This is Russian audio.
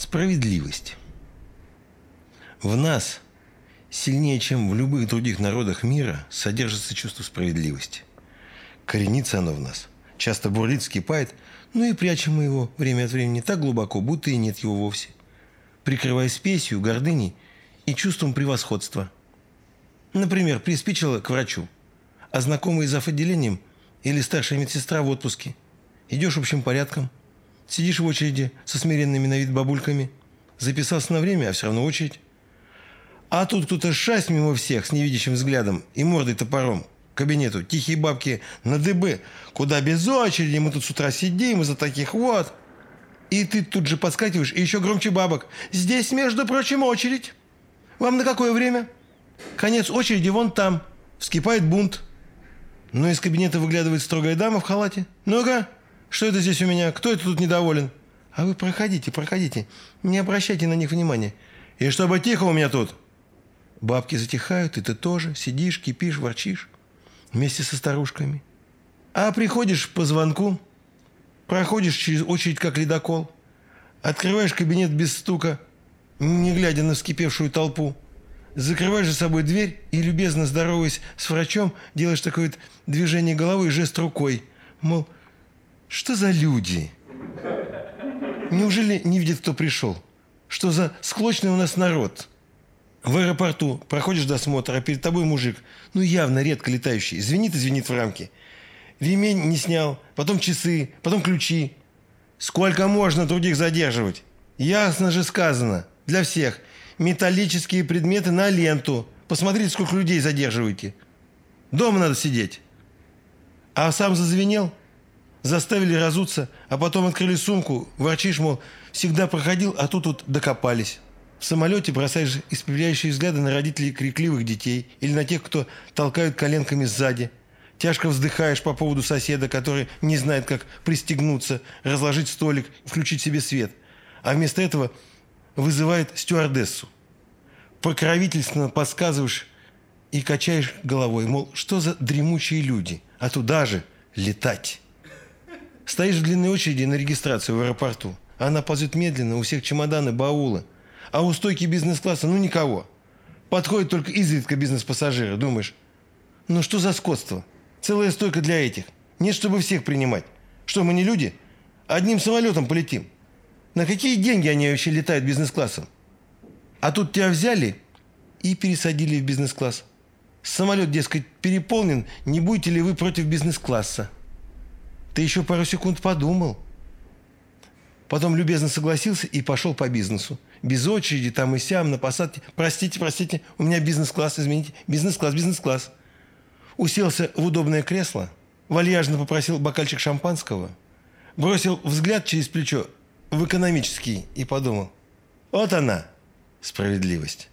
Справедливость. В нас сильнее, чем в любых других народах мира, содержится чувство справедливости. Коренится оно в нас. Часто бурлит, вскипает, ну и прячем мы его время от времени так глубоко, будто и нет его вовсе. Прикрывая спесью, гордыней и чувством превосходства. Например, приспичило к врачу, а знакомый зав. отделением или старшая медсестра в отпуске. Идешь общим порядком – Сидишь в очереди со смиренными на вид бабульками. Записался на время, а все равно очередь. А тут кто-то шасть мимо всех с невидящим взглядом и мордой топором к кабинету. Тихие бабки на ДБ. Куда без очереди? Мы тут с утра сидим из-за таких вот. И ты тут же подскакиваешь, и еще громче бабок. Здесь, между прочим, очередь. Вам на какое время? Конец очереди вон там. Вскипает бунт. Но из кабинета выглядывает строгая дама в халате. Ну-ка, что это здесь у меня? Кто это тут недоволен? А вы проходите, проходите. Не обращайте на них внимания. И чтобы тихо у меня тут. Бабки затихают, и ты тоже. Сидишь, кипишь, ворчишь. Вместе со старушками. А приходишь по звонку, проходишь через очередь, как ледокол. Открываешь кабинет без стука, не глядя на вскипевшую толпу. Закрываешь за собой дверь и, любезно здороваясь с врачом, делаешь такое движение головой и жест рукой. Мол, что за люди? Неужели не видят, кто пришел? Что за склочный у нас народ? В аэропорту проходишь досмотр, а перед тобой мужик, ну явно редко летающий, звенит и звенит в рамке. Ремень не снял, потом часы, потом ключи. Сколько можно других задерживать? Ясно же сказано. Для всех. Металлические предметы на ленту. Посмотрите, сколько людей задерживаете. Дома надо сидеть. А сам зазвенел? Заставили разуться, а потом открыли сумку. Ворчишь, мол, всегда проходил, а тут вот докопались. В самолете бросаешь испепеляющие взгляды на родителей крикливых детей или на тех, кто толкают коленками сзади. Тяжко вздыхаешь по поводу соседа, который не знает, как пристегнуться, разложить столик, включить себе свет. А вместо этого вызывает стюардессу. Покровительственно подсказываешь и качаешь головой, мол, что за дремучие люди, а туда же летать. Стоишь в длинной очереди на регистрацию в аэропорту. Она ползет медленно, у всех чемоданы, баулы. А у стойки бизнес-класса ну никого. Подходит только изредка бизнес-пассажиры. Думаешь, ну что за скотство? Целая стойка для этих. Нет, чтобы всех принимать. Что, мы не люди? Одним самолетом полетим. На какие деньги они вообще летают бизнес-классом? А тут тебя взяли и пересадили в бизнес-класс. Самолет, дескать, переполнен, не будете ли вы против бизнес-класса? Ты еще пару секунд подумал. Потом любезно согласился и пошел по бизнесу. Без очереди, там и сям, на посадке. Простите, простите, у меня бизнес-класс, извините. Бизнес-класс, бизнес-класс. Уселся в удобное кресло, вальяжно попросил бокальчик шампанского, бросил взгляд через плечо в экономический и подумал. Вот она, справедливость.